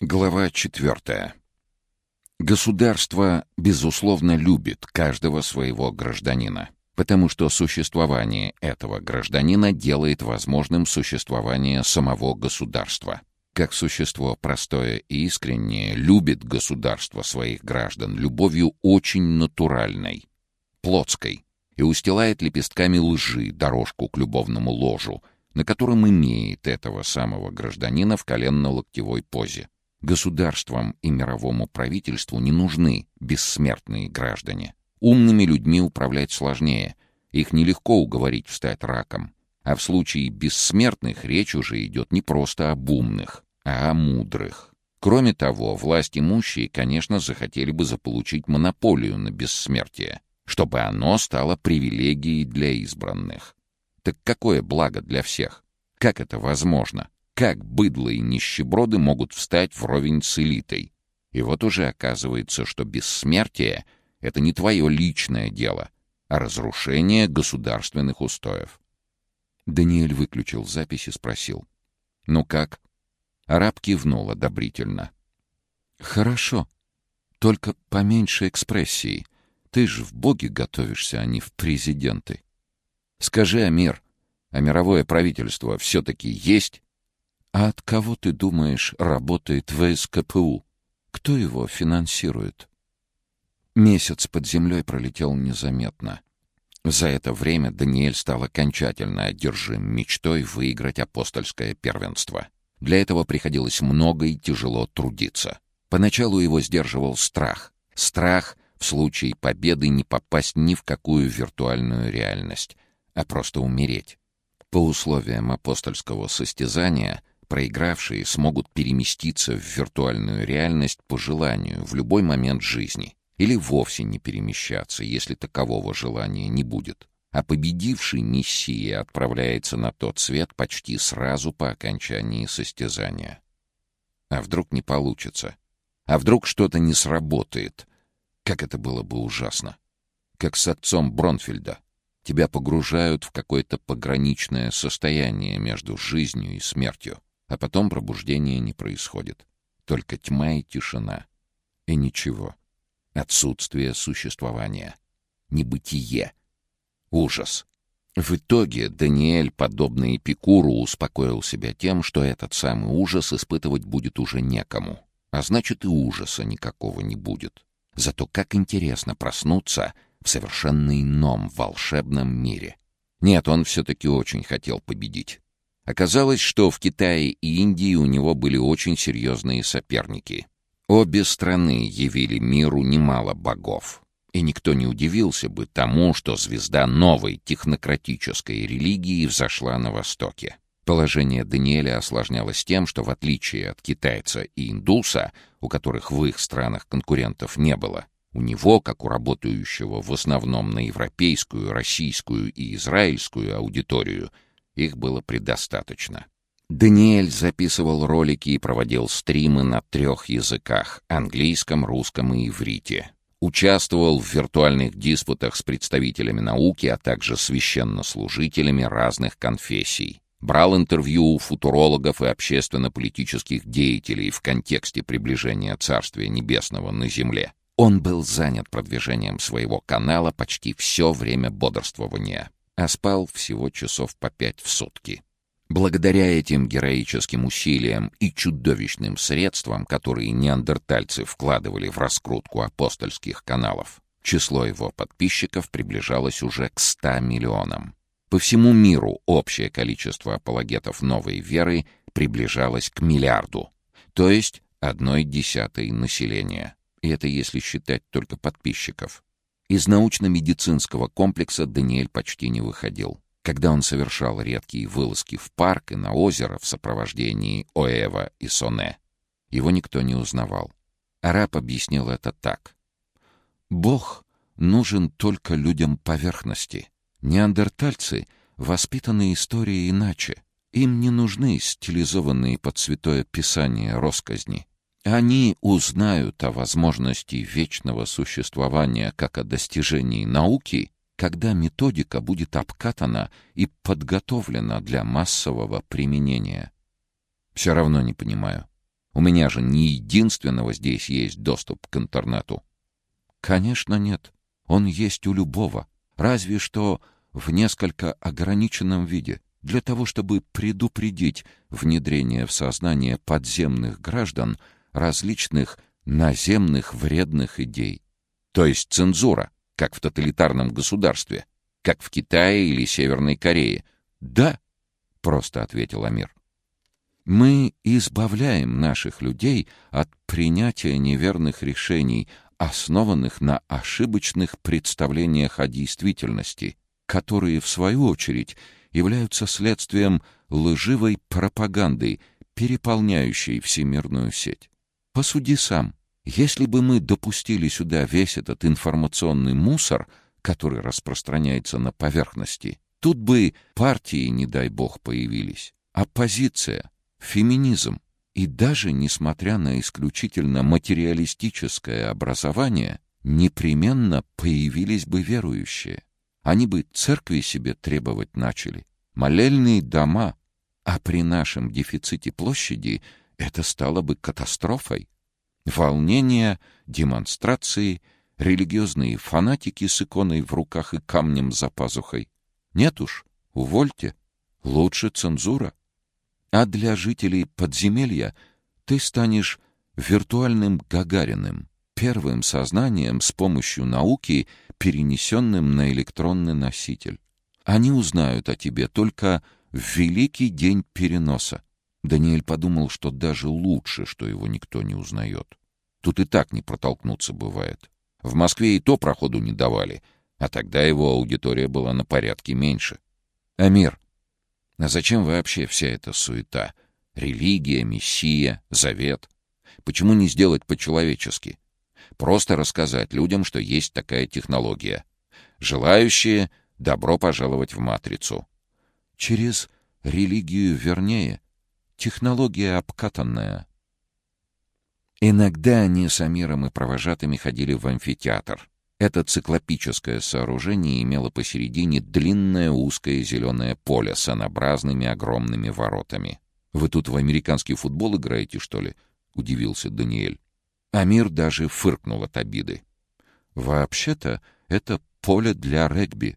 Глава четвертая. Государство, безусловно, любит каждого своего гражданина, потому что существование этого гражданина делает возможным существование самого государства. Как существо простое и искреннее любит государство своих граждан любовью очень натуральной, плотской, и устилает лепестками лжи дорожку к любовному ложу, на котором имеет этого самого гражданина в коленно-локтевой позе. Государствам и мировому правительству не нужны бессмертные граждане. Умными людьми управлять сложнее. Их нелегко уговорить встать раком. А в случае бессмертных речь уже идет не просто об умных, а о мудрых. Кроме того, власть имущие, конечно, захотели бы заполучить монополию на бессмертие, чтобы оно стало привилегией для избранных. Так какое благо для всех? Как это возможно? Как быдло и нищеброды могут встать вровень с элитой? И вот уже оказывается, что бессмертие — это не твое личное дело, а разрушение государственных устоев. Даниэль выключил запись и спросил. «Ну как?» Араб кивнул одобрительно. «Хорошо. Только поменьше экспрессии. Ты же в боги готовишься, а не в президенты. Скажи, Амир, а мировое правительство все-таки есть?» А от кого, ты думаешь, работает ВСКПУ? Кто его финансирует? Месяц под землей пролетел незаметно. За это время Даниэль стал окончательно одержим мечтой выиграть апостольское первенство. Для этого приходилось много и тяжело трудиться. Поначалу его сдерживал страх. Страх в случае победы не попасть ни в какую виртуальную реальность, а просто умереть. По условиям апостольского состязания — Проигравшие смогут переместиться в виртуальную реальность по желанию в любой момент жизни или вовсе не перемещаться, если такового желания не будет. А победивший Мессия отправляется на тот свет почти сразу по окончании состязания. А вдруг не получится? А вдруг что-то не сработает? Как это было бы ужасно! Как с отцом Бронфельда. Тебя погружают в какое-то пограничное состояние между жизнью и смертью. А потом пробуждения не происходит. Только тьма и тишина. И ничего. Отсутствие существования. Небытие. Ужас. В итоге Даниэль, подобно Эпикуру, успокоил себя тем, что этот самый ужас испытывать будет уже некому. А значит, и ужаса никакого не будет. Зато как интересно проснуться в совершенно ином волшебном мире. Нет, он все-таки очень хотел победить. Оказалось, что в Китае и Индии у него были очень серьезные соперники. Обе страны явили миру немало богов. И никто не удивился бы тому, что звезда новой технократической религии взошла на Востоке. Положение Даниэля осложнялось тем, что в отличие от китайца и индуса, у которых в их странах конкурентов не было, у него, как у работающего в основном на европейскую, российскую и израильскую аудиторию, их было предостаточно. Даниэль записывал ролики и проводил стримы на трех языках — английском, русском и иврите. Участвовал в виртуальных диспутах с представителями науки, а также священнослужителями разных конфессий. Брал интервью у футурологов и общественно-политических деятелей в контексте приближения Царствия Небесного на Земле. Он был занят продвижением своего канала почти все время бодрствования а спал всего часов по пять в сутки. Благодаря этим героическим усилиям и чудовищным средствам, которые неандертальцы вкладывали в раскрутку апостольских каналов, число его подписчиков приближалось уже к 100 миллионам. По всему миру общее количество апологетов новой веры приближалось к миллиарду, то есть одной десятой населения. И это если считать только подписчиков. Из научно-медицинского комплекса Даниэль почти не выходил. Когда он совершал редкие вылазки в парк и на озеро в сопровождении Оэва и Соне, его никто не узнавал. Араб объяснил это так. «Бог нужен только людям поверхности. Неандертальцы воспитаны историей иначе. Им не нужны стилизованные под святое писание росказни. Они узнают о возможности вечного существования как о достижении науки, когда методика будет обкатана и подготовлена для массового применения. Все равно не понимаю. У меня же не единственного здесь есть доступ к интернету. Конечно, нет. Он есть у любого. Разве что в несколько ограниченном виде, для того, чтобы предупредить внедрение в сознание подземных граждан различных наземных вредных идей. То есть цензура, как в тоталитарном государстве, как в Китае или Северной Корее. «Да», — просто ответил Амир. «Мы избавляем наших людей от принятия неверных решений, основанных на ошибочных представлениях о действительности, которые, в свою очередь, являются следствием лживой пропаганды, переполняющей всемирную сеть. Посуди сам. Если бы мы допустили сюда весь этот информационный мусор, который распространяется на поверхности, тут бы партии, не дай бог, появились, оппозиция, феминизм. И даже несмотря на исключительно материалистическое образование, непременно появились бы верующие. Они бы церкви себе требовать начали, молельные дома, а при нашем дефиците площади — это стало бы катастрофой. Волнения, демонстрации, религиозные фанатики с иконой в руках и камнем за пазухой. Нет уж, увольте. Лучше цензура. А для жителей подземелья ты станешь виртуальным Гагариным, первым сознанием с помощью науки, перенесенным на электронный носитель. Они узнают о тебе только в великий день переноса. Даниэль подумал, что даже лучше, что его никто не узнает. Тут и так не протолкнуться бывает. В Москве и то проходу не давали, а тогда его аудитория была на порядке меньше. Амир, а зачем вообще вся эта суета? Религия, мессия, завет? Почему не сделать по-человечески? Просто рассказать людям, что есть такая технология. Желающие — добро пожаловать в матрицу. Через религию вернее, Технология обкатанная. Иногда они с Амиром и провожатыми ходили в амфитеатр. Это циклопическое сооружение имело посередине длинное узкое зеленое поле с анобразными огромными воротами. «Вы тут в американский футбол играете, что ли?» — удивился Даниэль. Амир даже фыркнул от обиды. «Вообще-то это поле для регби».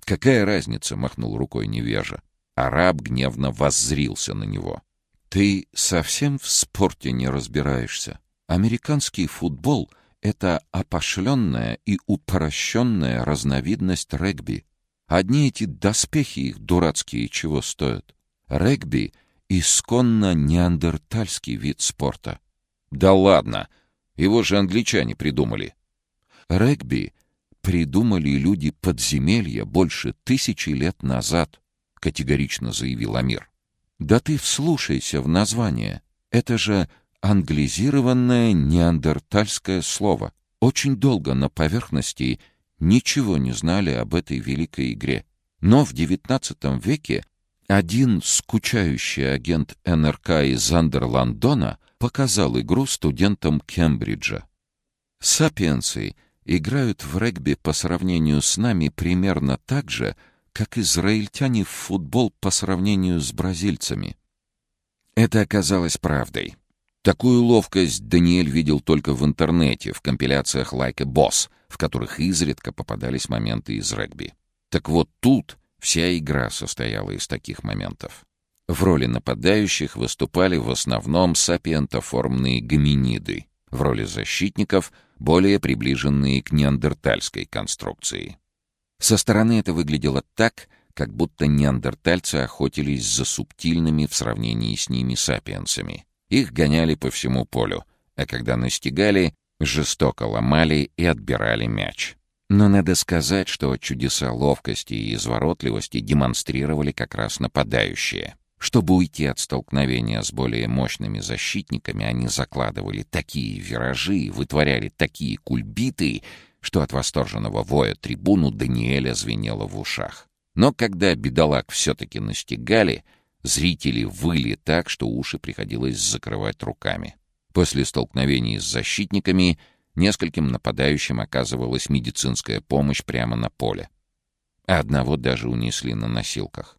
«Какая разница?» — махнул рукой невежа. Араб гневно воззрился на него. Ты совсем в спорте не разбираешься. Американский футбол — это опошленная и упрощенная разновидность регби. Одни эти доспехи их дурацкие чего стоят. Регби — исконно неандертальский вид спорта. Да ладно! Его же англичане придумали. Регби придумали люди подземелья больше тысячи лет назад, категорично заявил Амир. Да ты вслушайся в название. Это же англизированное неандертальское слово. Очень долго на поверхности ничего не знали об этой великой игре. Но в XIX веке один скучающий агент НРК из Андерландона показал игру студентам Кембриджа. Сапиенсы играют в регби по сравнению с нами примерно так же, как израильтяне в футбол по сравнению с бразильцами. Это оказалось правдой. Такую ловкость Даниэль видел только в интернете, в компиляциях «Like a Boss», в которых изредка попадались моменты из регби. Так вот тут вся игра состояла из таких моментов. В роли нападающих выступали в основном сапиентоформные гоминиды, в роли защитников — более приближенные к неандертальской конструкции. Со стороны это выглядело так, как будто неандертальцы охотились за субтильными в сравнении с ними сапиенсами. Их гоняли по всему полю, а когда настигали, жестоко ломали и отбирали мяч. Но надо сказать, что чудеса ловкости и изворотливости демонстрировали как раз нападающие. Чтобы уйти от столкновения с более мощными защитниками, они закладывали такие виражи, вытворяли такие кульбиты, что от восторженного воя трибуну Даниэля звенело в ушах. Но когда бедолаг все-таки настигали, зрители выли так, что уши приходилось закрывать руками. После столкновений с защитниками нескольким нападающим оказывалась медицинская помощь прямо на поле. А одного даже унесли на носилках.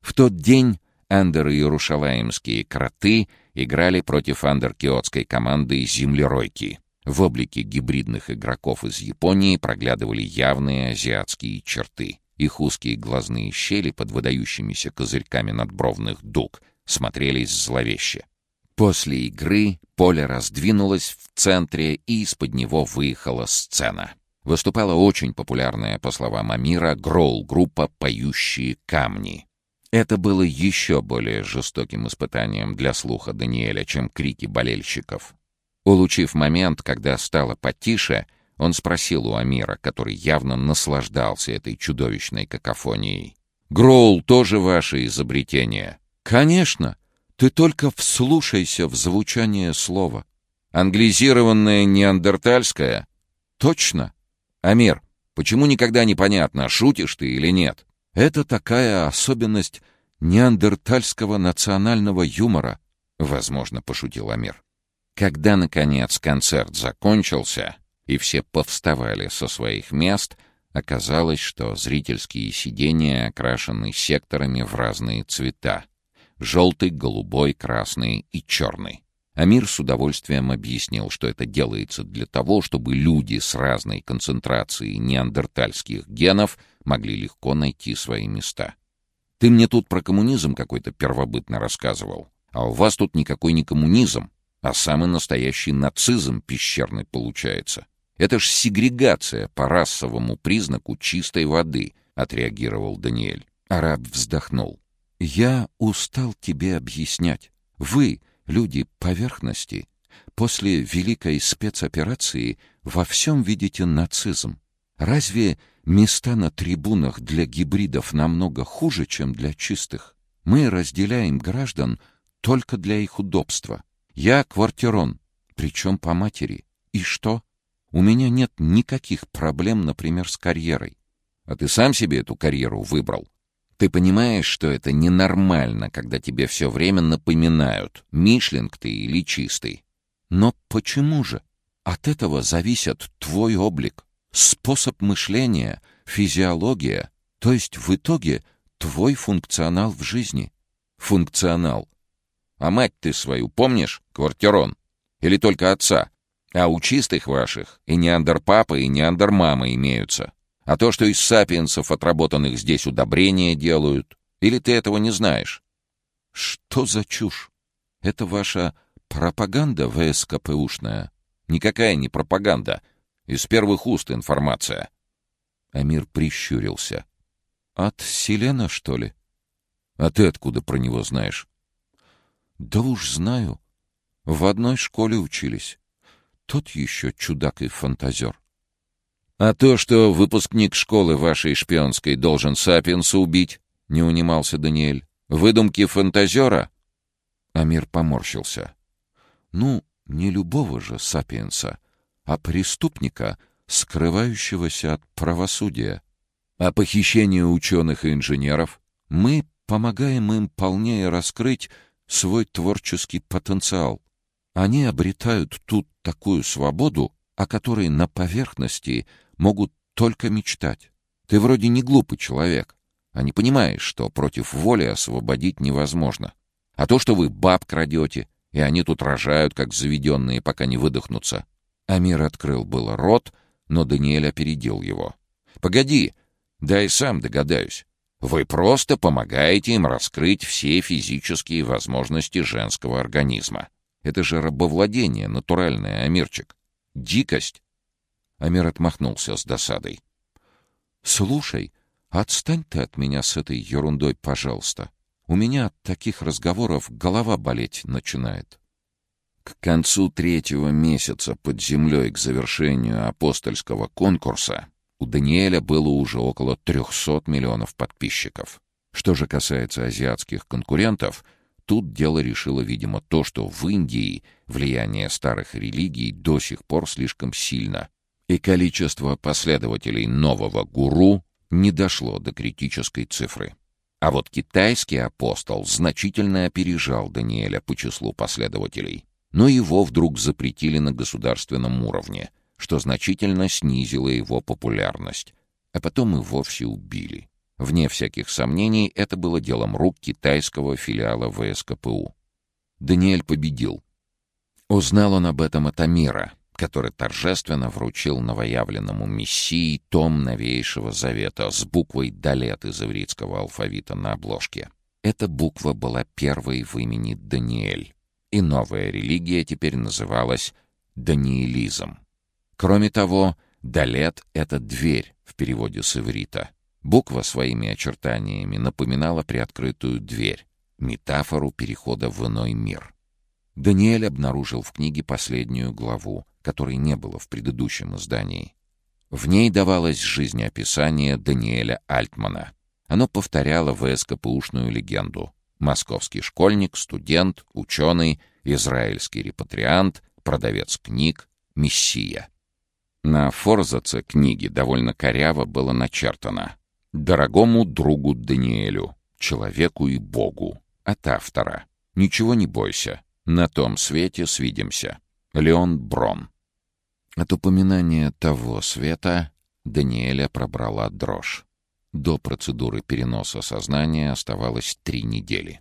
В тот день андер-иерушалаемские кроты играли против андер-киотской команды «Землеройки». В облике гибридных игроков из Японии проглядывали явные азиатские черты. Их узкие глазные щели под выдающимися козырьками надбровных дуг смотрелись зловеще. После игры поле раздвинулось в центре, и из-под него выехала сцена. Выступала очень популярная, по словам Амира, гроул-группа «Поющие камни». Это было еще более жестоким испытанием для слуха Даниэля, чем крики болельщиков. Улучив момент, когда стало потише, он спросил у Амира, который явно наслаждался этой чудовищной какофонией. «Гроул тоже ваше изобретение?» «Конечно!» Ты только вслушайся в звучание слова. Англизированное неандертальское? Точно. Амир, почему никогда не понятно, шутишь ты или нет? Это такая особенность неандертальского национального юмора, возможно, пошутил Амир. Когда, наконец, концерт закончился, и все повставали со своих мест, оказалось, что зрительские сидения окрашены секторами в разные цвета желтый, голубой, красный и черный. Амир с удовольствием объяснил, что это делается для того, чтобы люди с разной концентрацией неандертальских генов могли легко найти свои места. «Ты мне тут про коммунизм какой-то первобытно рассказывал, а у вас тут никакой не коммунизм, а самый настоящий нацизм пещерный получается. Это ж сегрегация по расовому признаку чистой воды», — отреагировал Даниэль. Араб вздохнул. «Я устал тебе объяснять. Вы, люди поверхности, после великой спецоперации во всем видите нацизм. Разве места на трибунах для гибридов намного хуже, чем для чистых? Мы разделяем граждан только для их удобства. Я квартирон, причем по матери. И что? У меня нет никаких проблем, например, с карьерой. А ты сам себе эту карьеру выбрал? Ты понимаешь, что это ненормально, когда тебе все время напоминают, Мишлинг ты или чистый. Но почему же? От этого зависит твой облик, способ мышления, физиология, то есть в итоге твой функционал в жизни. Функционал. А мать ты свою помнишь, квартирон? Или только отца? А у чистых ваших и неандерпапа, и неандермама имеются. А то, что из сапиенсов отработанных здесь удобрения делают, или ты этого не знаешь? Что за чушь? Это ваша пропаганда ВСКПУшная? Никакая не пропаганда. Из первых уст информация. Амир прищурился. От Селена, что ли? А ты откуда про него знаешь? Да уж знаю. В одной школе учились. Тот еще чудак и фантазер. «А то, что выпускник школы вашей шпионской должен Сапиенса убить?» — не унимался Даниэль. «Выдумки фантазера?» Амир поморщился. «Ну, не любого же Сапиенса, а преступника, скрывающегося от правосудия. А похищение ученых и инженеров? Мы помогаем им полнее раскрыть свой творческий потенциал. Они обретают тут такую свободу, о которой на поверхности — могут только мечтать. Ты вроде не глупый человек, а не понимаешь, что против воли освободить невозможно. А то, что вы баб крадете, и они тут рожают, как заведенные, пока не выдохнутся. Амир открыл было рот, но Даниэль опередил его. «Погоди, дай сам догадаюсь. Вы просто помогаете им раскрыть все физические возможности женского организма. Это же рабовладение натуральное, Амирчик. Дикость, Амир отмахнулся с досадой. «Слушай, отстань ты от меня с этой ерундой, пожалуйста. У меня от таких разговоров голова болеть начинает». К концу третьего месяца под землей к завершению апостольского конкурса у Даниэля было уже около 300 миллионов подписчиков. Что же касается азиатских конкурентов, тут дело решило, видимо, то, что в Индии влияние старых религий до сих пор слишком сильно, и количество последователей нового гуру не дошло до критической цифры. А вот китайский апостол значительно опережал Даниэля по числу последователей. Но его вдруг запретили на государственном уровне, что значительно снизило его популярность, а потом и вовсе убили. Вне всяких сомнений, это было делом рук китайского филиала ВСКПУ. Даниэль победил. Узнал он об этом от Амира, который торжественно вручил новоявленному мессии том новейшего завета с буквой «Далет» из ивритского алфавита на обложке. Эта буква была первой в имени Даниэль, и новая религия теперь называлась Даниэлизм. Кроме того, «Далет» — это «дверь» в переводе с иврита. Буква своими очертаниями напоминала приоткрытую дверь, метафору перехода в иной мир. Даниэль обнаружил в книге последнюю главу, которой не было в предыдущем издании. В ней давалось жизнеописание Даниэля Альтмана. Оно повторяло ВСКПУшную легенду. Московский школьник, студент, ученый, израильский репатриант, продавец книг, мессия. На форзаце книги довольно коряво было начертано «Дорогому другу Даниэлю, человеку и Богу, от автора. Ничего не бойся, на том свете свидимся. Леон Брон». От упоминания того света Даниэля пробрала дрожь. До процедуры переноса сознания оставалось три недели.